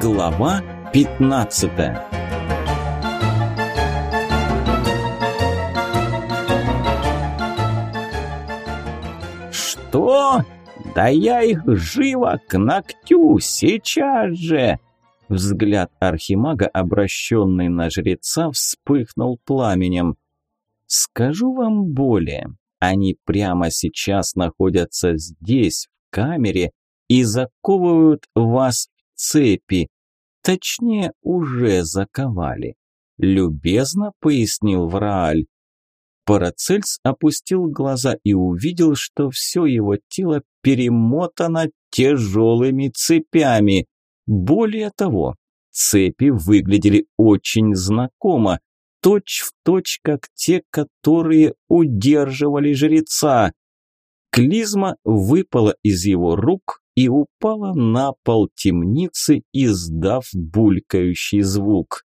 Глава 15 «Что? Да я их живо к ногтю, сейчас же!» Взгляд архимага, обращенный на жреца, вспыхнул пламенем. «Скажу вам более, они прямо сейчас находятся здесь, в камере, и заковывают вас цепи. Точнее, уже заковали. Любезно пояснил Врааль. Парацельс опустил глаза и увидел, что все его тело перемотано тяжелыми цепями. Более того, цепи выглядели очень знакомо, точь в точь, как те, которые удерживали жреца. Клизма выпала из его рук и упала на пол темницы, издав булькающий звук.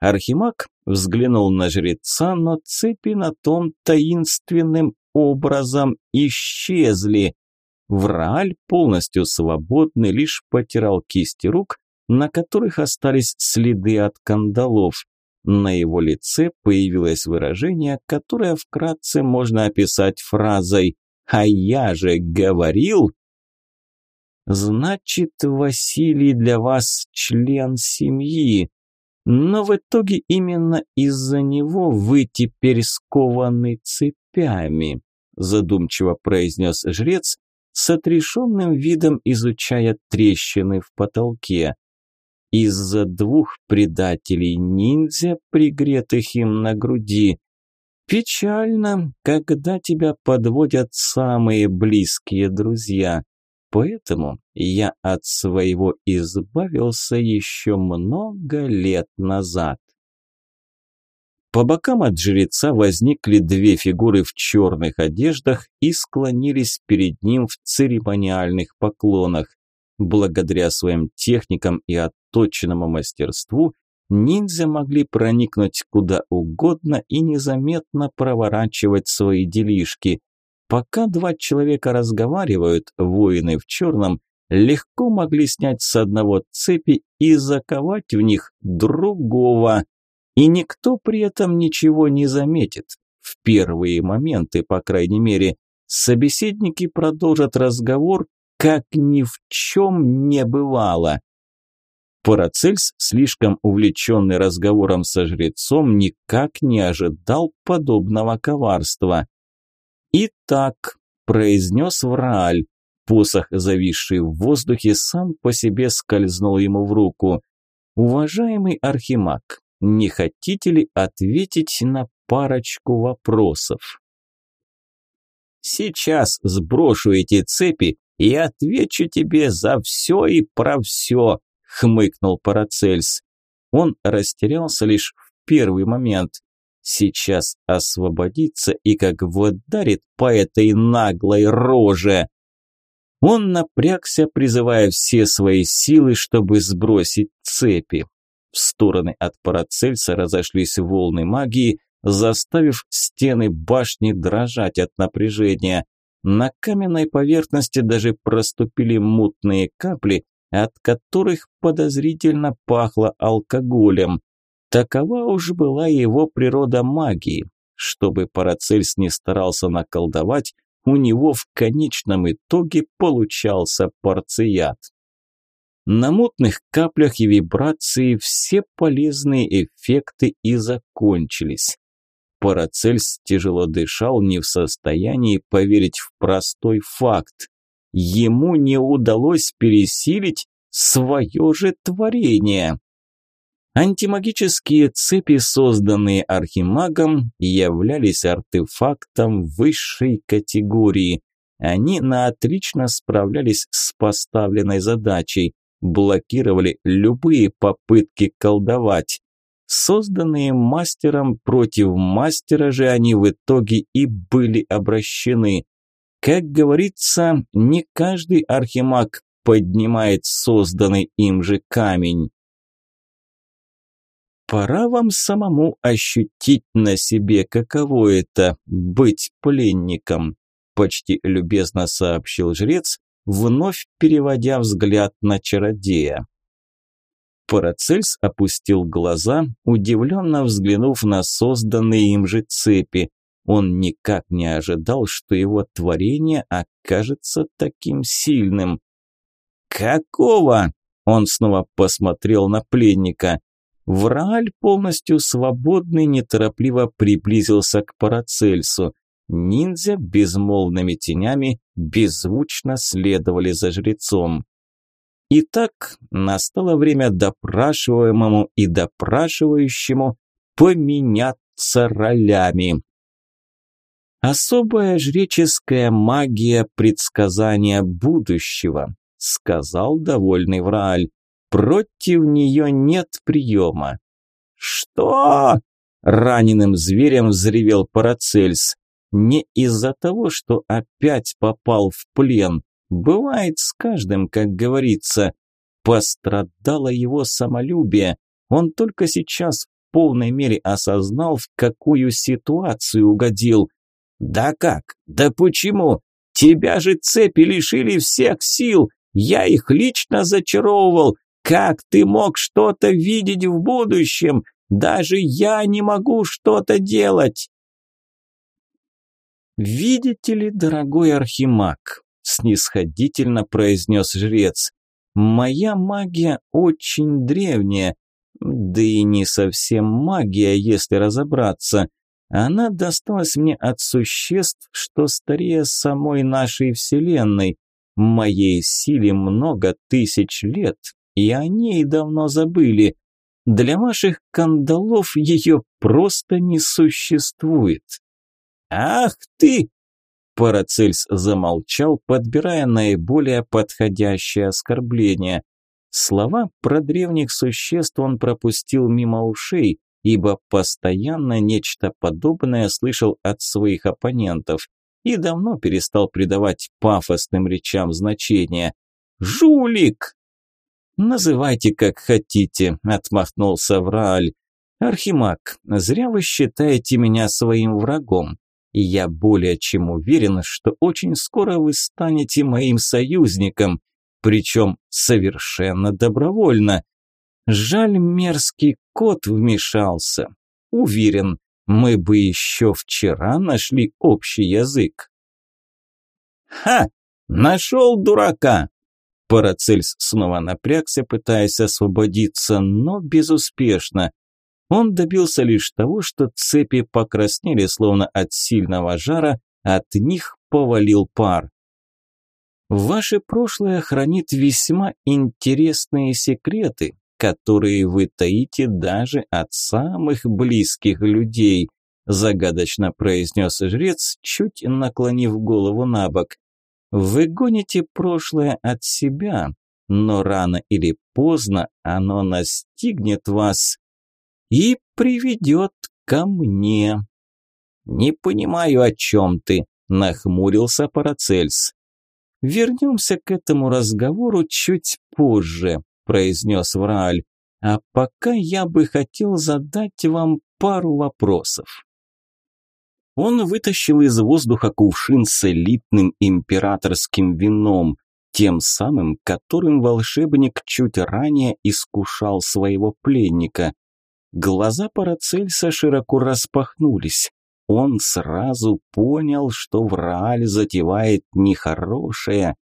Архимаг взглянул на жреца, но цепи на том таинственным образом исчезли. Врааль, полностью свободный, лишь потирал кисти рук, на которых остались следы от кандалов. На его лице появилось выражение, которое вкратце можно описать фразой «А я же говорил!» «Значит, Василий для вас член семьи, но в итоге именно из-за него вы теперь скованы цепями», задумчиво произнес жрец, с отрешенным видом изучая трещины в потолке из-за двух предателей-ниндзя, пригретых им на груди. Печально, когда тебя подводят самые близкие друзья. Поэтому я от своего избавился еще много лет назад. По бокам от жреца возникли две фигуры в черных одеждах и склонились перед ним в церемониальных поклонах. Благодаря своим техникам и отточенному мастерству ниндзя могли проникнуть куда угодно и незаметно проворачивать свои делишки. Пока два человека разговаривают, воины в черном легко могли снять с одного цепи и заковать в них другого. И никто при этом ничего не заметит. В первые моменты, по крайней мере, собеседники продолжат разговор, как ни в чем не бывало. Парацельс, слишком увлеченный разговором со жрецом, никак не ожидал подобного коварства. «Итак», – произнес Врааль, посох, зависший в воздухе, сам по себе скользнул ему в руку. «Уважаемый Архимаг, не хотите ли ответить на парочку вопросов?» «Сейчас сброшу эти цепи и отвечу тебе за все и про все», – хмыкнул Парацельс. Он растерялся лишь в первый момент. Сейчас освободится и как ударит по этой наглой роже. Он напрягся, призывая все свои силы, чтобы сбросить цепи. В стороны от Парацельса разошлись волны магии, заставив стены башни дрожать от напряжения. На каменной поверхности даже проступили мутные капли, от которых подозрительно пахло алкоголем. Такова уж была его природа магии. Чтобы Парацельс не старался наколдовать, у него в конечном итоге получался порцият. На мутных каплях и вибрации все полезные эффекты и закончились. Парацельс тяжело дышал, не в состоянии поверить в простой факт. Ему не удалось пересилить свое же творение. Антимагические цепи, созданные архимагом, являлись артефактом высшей категории. Они наотлично справлялись с поставленной задачей, блокировали любые попытки колдовать. Созданные мастером против мастера же они в итоге и были обращены. Как говорится, не каждый архимаг поднимает созданный им же камень. Пора вам самому ощутить на себе, каково это – быть пленником, почти любезно сообщил жрец, вновь переводя взгляд на чародея. Парацельс опустил глаза, удивленно взглянув на созданные им же цепи. Он никак не ожидал, что его творение окажется таким сильным. «Какого?» – он снова посмотрел на пленника. Врааль, полностью свободный, неторопливо приблизился к Парацельсу. Ниндзя безмолвными тенями беззвучно следовали за жрецом. Итак, настало время допрашиваемому и допрашивающему поменяться ролями. Особая жреческая магия предсказания будущего, сказал довольный Врааль. Против нее нет приема. Что? Раненым зверем взревел Парацельс. Не из-за того, что опять попал в плен. Бывает с каждым, как говорится. Пострадало его самолюбие. Он только сейчас в полной мере осознал, в какую ситуацию угодил. «Да как? Да почему? Тебя же цепи лишили всех сил! Я их лично зачаровывал! Как ты мог что-то видеть в будущем? Даже я не могу что-то делать!» «Видите ли, дорогой архимаг», – снисходительно произнес жрец, – «моя магия очень древняя, да и не совсем магия, если разобраться. Она досталась мне от существ, что старее самой нашей Вселенной. Моей силе много тысяч лет, и о ней давно забыли. Для ваших кандалов ее просто не существует». «Ах ты!» Парацельс замолчал, подбирая наиболее подходящее оскорбление. Слова про древних существ он пропустил мимо ушей, ибо постоянно нечто подобное слышал от своих оппонентов и давно перестал придавать пафосным речам значение. «Жулик!» «Называйте как хотите», – отмахнулся Врааль. «Архимаг, зря вы считаете меня своим врагом и я более чем уверен, что очень скоро вы станете моим союзником, причем совершенно добровольно. Жаль, мерзкий кот вмешался. Уверен, мы бы еще вчера нашли общий язык. «Ха! Нашел дурака!» Парацельс снова напрягся, пытаясь освободиться, но безуспешно. Он добился лишь того, что цепи покраснели, словно от сильного жара, от них повалил пар. Ваше прошлое хранит весьма интересные секреты, которые вы таите даже от самых близких людей, загадочно произнес жрец, чуть наклонив голову на бок. Вы гоните прошлое от себя, но рано или поздно оно настигнет вас и приведет ко мне». «Не понимаю, о чем ты», – нахмурился Парацельс. «Вернемся к этому разговору чуть позже», – произнес Врааль. «А пока я бы хотел задать вам пару вопросов». Он вытащил из воздуха кувшин с элитным императорским вином, тем самым, которым волшебник чуть ранее искушал своего пленника. Глаза Парацельса широко распахнулись. Он сразу понял, что Врааль затевает нехорошее,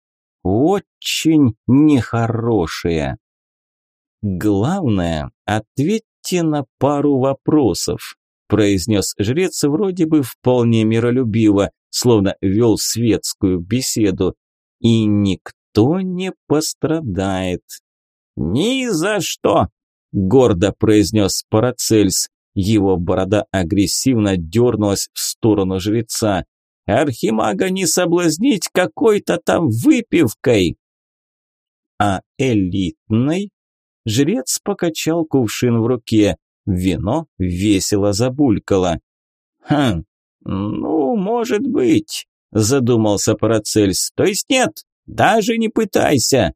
очень нехорошее. «Главное, ответьте на пару вопросов», – произнес жрец вроде бы вполне миролюбиво, словно вел светскую беседу. «И никто не пострадает». «Ни за что!» гордо произнес Парацельс. Его борода агрессивно дернулась в сторону жреца. «Архимага не соблазнить какой-то там выпивкой!» «А элитной?» Жрец покачал кувшин в руке. Вино весело забулькало. «Хм, ну, может быть», – задумался Парацельс. «То есть нет, даже не пытайся».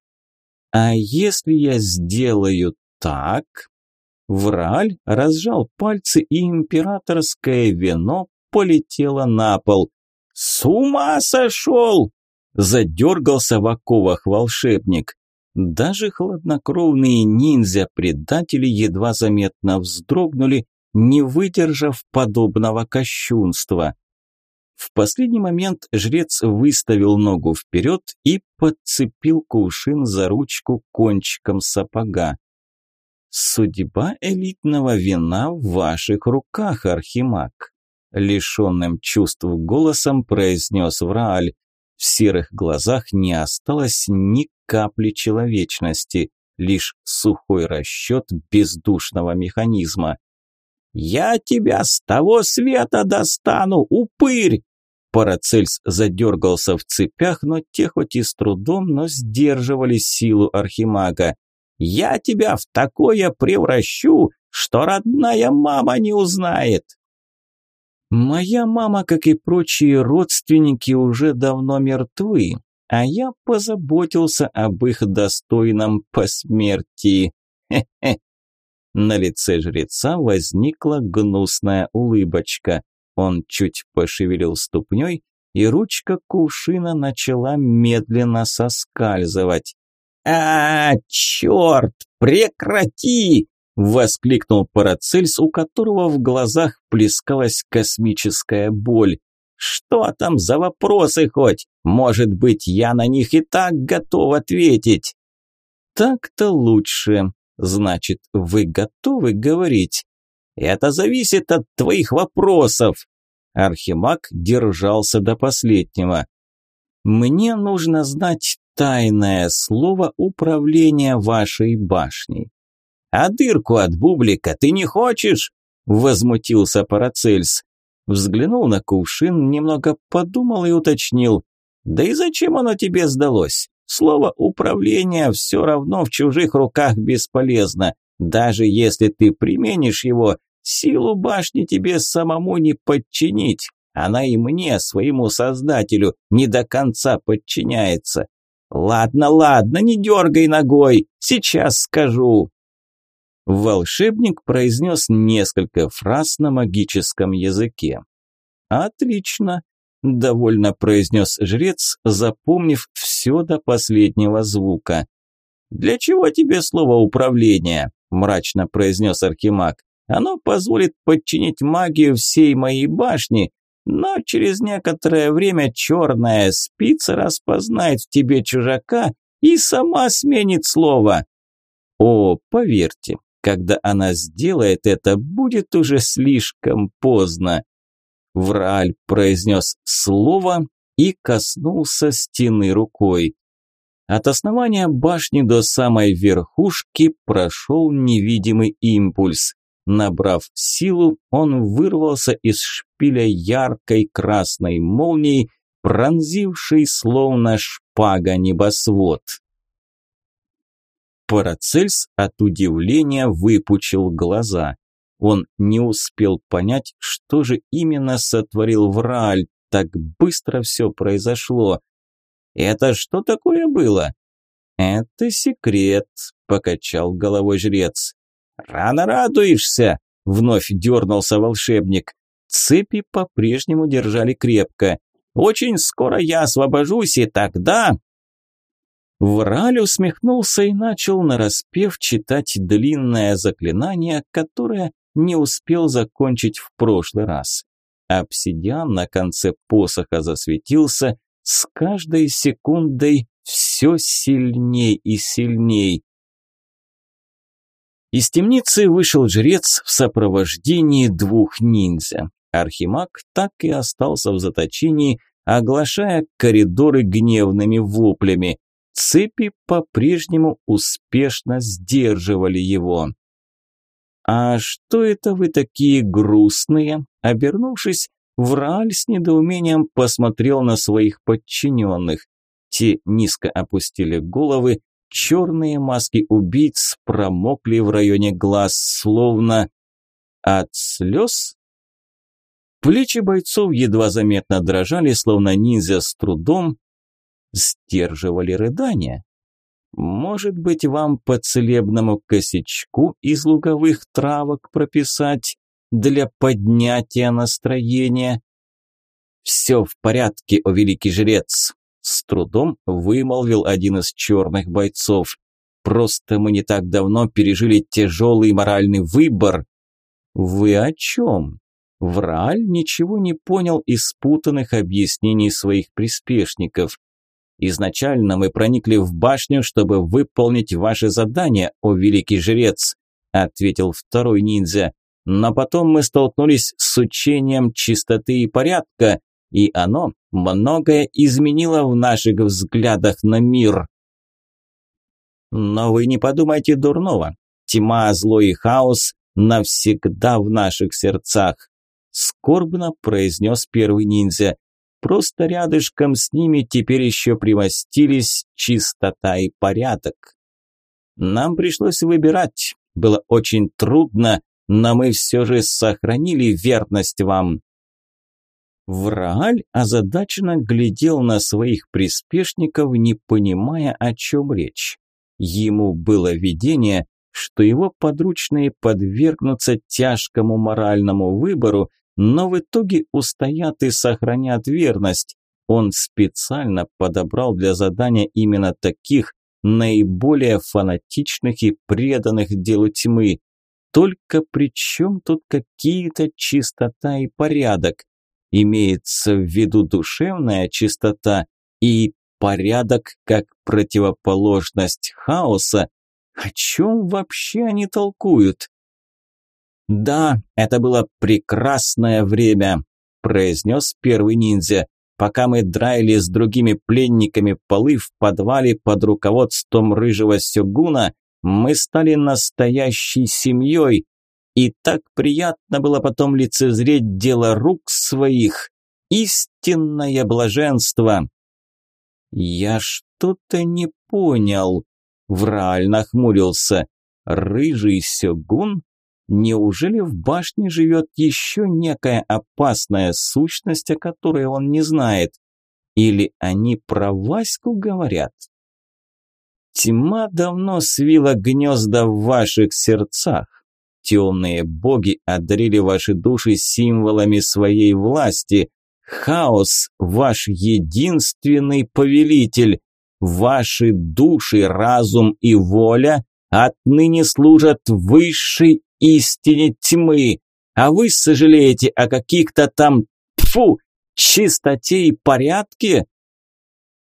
«А если я сделаю так. Враль разжал пальцы, и императорское вино полетело на пол. «С ума сошел!» – задергался в оковах волшебник. Даже хладнокровные ниндзя-предатели едва заметно вздрогнули, не выдержав подобного кощунства. В последний момент жрец выставил ногу вперед и подцепил кувшин за ручку кончиком сапога. «Судьба элитного вина в ваших руках, Архимаг», – лишенным чувств голосом произнес Врааль. В серых глазах не осталось ни капли человечности, лишь сухой расчет бездушного механизма. «Я тебя с того света достану, упырь!» Парацельс задергался в цепях, но те хоть и с трудом, но сдерживали силу архимага. «Я тебя в такое превращу, что родная мама не узнает!» «Моя мама, как и прочие родственники, уже давно мертвы, а я позаботился об их достойном посмертии. Хе-хе!» На лице жреца возникла гнусная улыбочка. Он чуть пошевелил ступней, и ручка кувшина начала медленно соскальзывать. «А, черт, прекрати!» – воскликнул Парацельс, у которого в глазах плескалась космическая боль. «Что там за вопросы хоть? Может быть, я на них и так готов ответить?» «Так-то лучше», Значит, вы готовы говорить? Это зависит от твоих вопросов. Архимаг держался до последнего. Мне нужно знать тайное слово управления вашей башней. А дырку от бублика ты не хочешь? Возмутился Парацельс. Взглянул на кувшин, немного подумал и уточнил. Да и зачем оно тебе сдалось? Слово «управление» все равно в чужих руках бесполезно. Даже если ты применишь его, силу башни тебе самому не подчинить. Она и мне, своему создателю, не до конца подчиняется. Ладно, ладно, не дергай ногой, сейчас скажу. Волшебник произнес несколько фраз на магическом языке. Отлично, довольно произнес жрец, запомнив все до последнего звука. «Для чего тебе слово «управление»?» – мрачно произнес Архимаг. «Оно позволит подчинить магию всей моей башни, но через некоторое время черная спица распознает в тебе чужака и сама сменит слово». «О, поверьте, когда она сделает это, будет уже слишком поздно», Врааль произнес слово и коснулся стены рукой. От основания башни до самой верхушки прошел невидимый импульс. Набрав силу, он вырвался из шпиля яркой красной молнией, пронзившей словно шпага небосвод. Парацельс от удивления выпучил глаза. Он не успел понять, что же именно сотворил Врааль. Так быстро все произошло. «Это что такое было?» «Это секрет», – покачал головой жрец. «Рано радуешься», – вновь дернулся волшебник. Цепи по-прежнему держали крепко. «Очень скоро я освобожусь, и тогда...» Враль усмехнулся и начал нараспев читать длинное заклинание, которое не успел закончить в прошлый раз. Обсидиан на конце посоха засветился, с каждой секундой все сильней и сильней. Из темницы вышел жрец в сопровождении двух ниндзя. Архимаг так и остался в заточении, оглашая коридоры гневными воплями. Цепи по-прежнему успешно сдерживали его. «А что это вы такие грустные?» Обернувшись, Врааль с недоумением посмотрел на своих подчиненных. Те низко опустили головы, черные маски убийц промокли в районе глаз, словно от слез. Плечи бойцов едва заметно дрожали, словно ниндзя с трудом сдерживали рыдания. Может быть, вам по целебному косячку из луговых травок прописать для поднятия настроения? Все в порядке, о великий жрец, с трудом вымолвил один из черных бойцов. Просто мы не так давно пережили тяжелый моральный выбор. Вы о чем? Врааль ничего не понял из спутанных объяснений своих приспешников. Изначально мы проникли в башню, чтобы выполнить ваше задание, о великий жрец, ответил второй ниндзя. Но потом мы столкнулись с учением чистоты и порядка, и оно многое изменило в наших взглядах на мир. Но вы не подумайте дурного. Тьма, зло и хаос навсегда в наших сердцах. Скорбно произнес первый ниндзя. Просто рядышком с ними теперь еще примостились чистота и порядок. Нам пришлось выбирать. Было очень трудно, но мы все же сохранили верность вам. Врааль озадаченно глядел на своих приспешников, не понимая, о чем речь. Ему было видение, что его подручные подвергнутся тяжкому моральному выбору, но в итоге устоят и сохранят верность. Он специально подобрал для задания именно таких, наиболее фанатичных и преданных делу тьмы. Только при чем тут какие-то чистота и порядок? Имеется в виду душевная чистота и порядок как противоположность хаоса. О чем вообще они толкуют? «Да, это было прекрасное время», – произнес первый ниндзя. «Пока мы драили с другими пленниками полы в подвале под руководством рыжего сёгуна, мы стали настоящей семьей, и так приятно было потом лицезреть дело рук своих. Истинное блаженство. Я что-то не понял. Врааль нахмурился. Рыжий сёгун? Неужели в башне живет еще некая опасная сущность, о которой он не знает? Или они про Ваську говорят? Тьма давно свила гнезда в ваших сердцах. Темные боги одарили ваши души символами своей власти. Хаос – ваш единственный повелитель. Ваши души, разум и воля отныне служат высшей истине тьмы. А вы сожалеете о каких-то там, тфу, чистоте и порядке?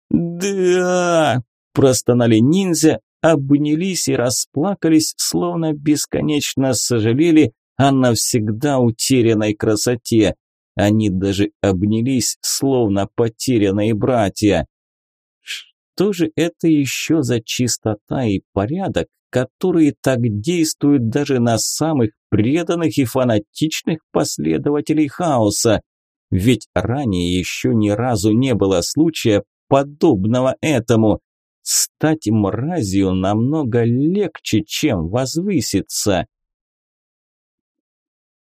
Да, простонали ниндзя, обнялись и расплакались, словно бесконечно сожалели о навсегда утерянной красоте. Они даже обнялись, словно потерянные братья. Что же это еще за чистота и порядок, которые так действуют даже на самых преданных и фанатичных последователей хаоса? Ведь ранее еще ни разу не было случая, подобного этому. Стать мразью намного легче, чем возвыситься.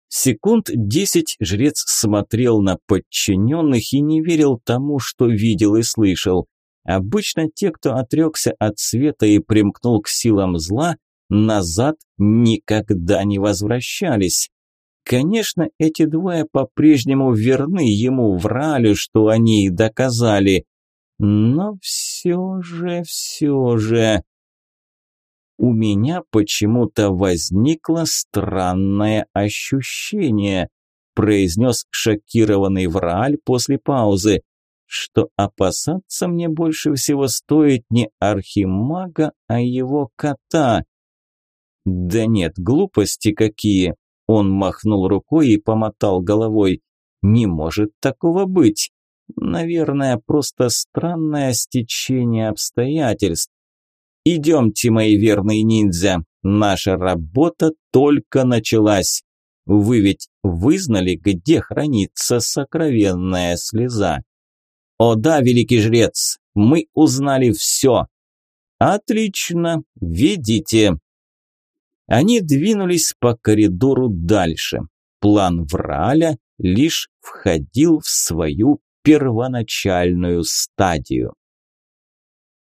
Секунд десять жрец смотрел на подчиненных и не верил тому, что видел и слышал. Обычно те, кто отрекся от света и примкнул к силам зла, назад никогда не возвращались. Конечно, эти двое по-прежнему верны ему, врали, что они и доказали. Но все же, все же... У меня почему-то возникло странное ощущение, произнес шокированный Врааль после паузы, что опасаться мне больше всего стоит не архимага, а его кота. Да нет, глупости какие. Он махнул рукой и помотал головой. Не может такого быть. Наверное, просто странное стечение обстоятельств. Идемте, мои верные ниндзя, наша работа только началась. Вы ведь вызнали, где хранится сокровенная слеза? О да, великий жрец, мы узнали все. Отлично, ведите. Они двинулись по коридору дальше. План Враля лишь входил в свою первоначальную стадию.